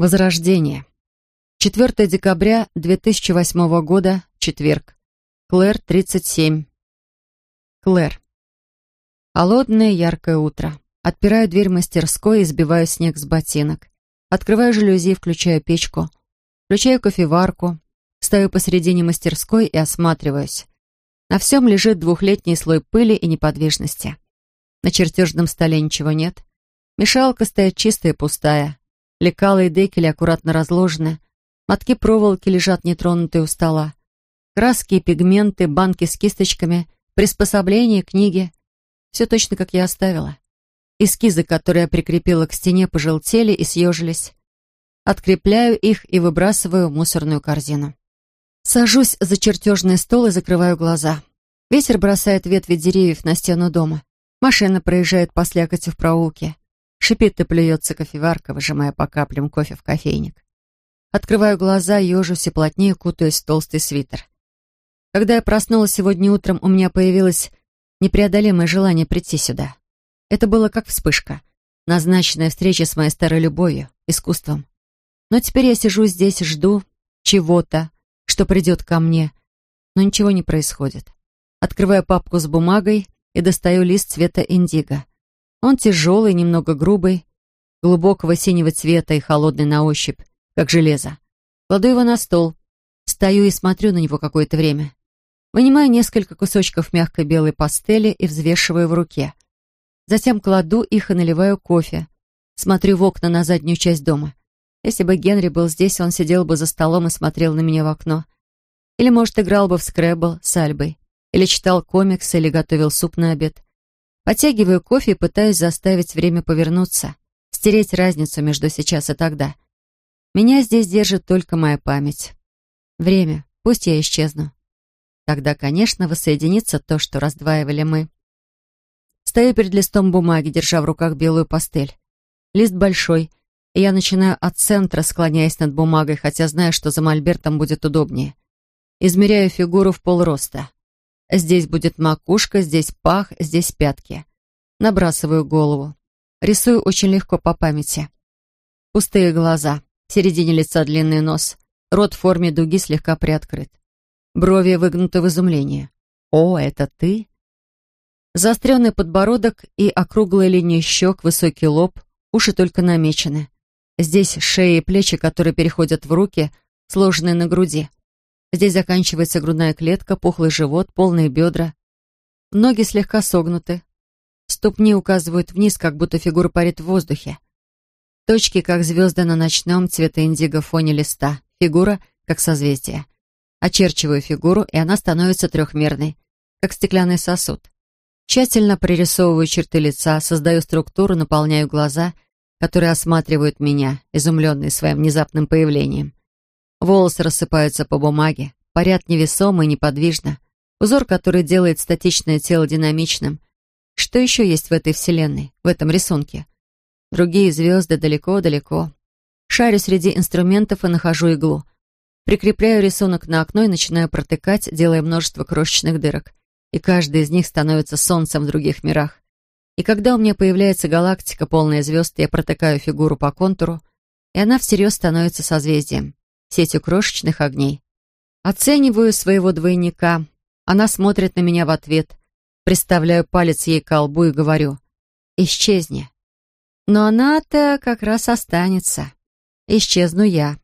Возрождение. 4 декабря 2008 года, четверг. Клэр, 37. Клэр. Холодное яркое утро. Отпираю дверь мастерской и сбиваю снег с ботинок. Открываю жалюзи, включаю печку. Включаю кофеварку. Стою посередине мастерской и осматриваюсь. На всем лежит двухлетний слой пыли и неподвижности. На чертежном столе ничего нет. Мешалка стоит чистая и пустая. Лекала и декели аккуратно разложены. Мотки проволоки лежат нетронутые у стола. Краски и пигменты, банки с кисточками, приспособления, книги. Все точно, как я оставила. Эскизы, которые я прикрепила к стене, пожелтели и съежились. Открепляю их и выбрасываю в мусорную корзину. Сажусь за чертежный стол и закрываю глаза. Ветер бросает ветви деревьев на стену дома. Машина проезжает по слякоти в проулке. Шипит и плюется кофеварка, выжимая по каплям кофе в кофейник. Открываю глаза, ежусь и плотнее кутаюсь в толстый свитер. Когда я проснулась сегодня утром, у меня появилось непреодолимое желание прийти сюда. Это было как вспышка. Назначенная встреча с моей старой любовью, искусством. Но теперь я сижу здесь, жду чего-то, что придет ко мне. Но ничего не происходит. Открываю папку с бумагой и достаю лист цвета индиго. Он тяжелый, немного грубый, глубокого синего цвета и холодный на ощупь, как железо. Кладу его на стол, стою и смотрю на него какое-то время. Вынимаю несколько кусочков мягкой белой пастели и взвешиваю в руке. Затем кладу их и наливаю кофе. Смотрю в окна на заднюю часть дома. Если бы Генри был здесь, он сидел бы за столом и смотрел на меня в окно. Или, может, играл бы в скрэбл с Альбой. Или читал комиксы, или готовил суп на обед. Потягиваю кофе и пытаюсь заставить время повернуться, стереть разницу между сейчас и тогда. Меня здесь держит только моя память. Время, пусть я исчезну. Тогда, конечно, воссоединится то, что раздваивали мы. Стою перед листом бумаги, держа в руках белую пастель. Лист большой, и я начинаю от центра, склоняясь над бумагой, хотя знаю, что за мольбертом будет удобнее. Измеряю фигуру в полроста. Здесь будет макушка, здесь пах, здесь пятки. Набрасываю голову. Рисую очень легко по памяти. Пустые глаза, в середине лица длинный нос, рот в форме дуги слегка приоткрыт. Брови выгнуты в изумлении. «О, это ты?» Заостренный подбородок и округлая линия щек, высокий лоб, уши только намечены. Здесь шея и плечи, которые переходят в руки, сложенные на груди. Здесь заканчивается грудная клетка, пухлый живот, полные бедра. Ноги слегка согнуты. Ступни указывают вниз, как будто фигура парит в воздухе. Точки, как звезды на ночном цвета индиго фоне листа. Фигура, как созвездие. Очерчиваю фигуру, и она становится трехмерной, как стеклянный сосуд. Тщательно пририсовываю черты лица, создаю структуру, наполняю глаза, которые осматривают меня, изумленные своим внезапным появлением. Волосы рассыпаются по бумаге, парят невесомо и неподвижно. Узор, который делает статичное тело динамичным. Что еще есть в этой вселенной, в этом рисунке? Другие звезды далеко-далеко. Шарю среди инструментов и нахожу иглу. Прикрепляю рисунок на окно и начинаю протыкать, делая множество крошечных дырок. И каждый из них становится солнцем в других мирах. И когда у меня появляется галактика, полная звезд, я протыкаю фигуру по контуру, и она всерьез становится созвездием сетью крошечных огней. Оцениваю своего двойника. Она смотрит на меня в ответ. Представляю палец ей к колбу и говорю «Исчезни». Но она-то как раз останется. Исчезну я.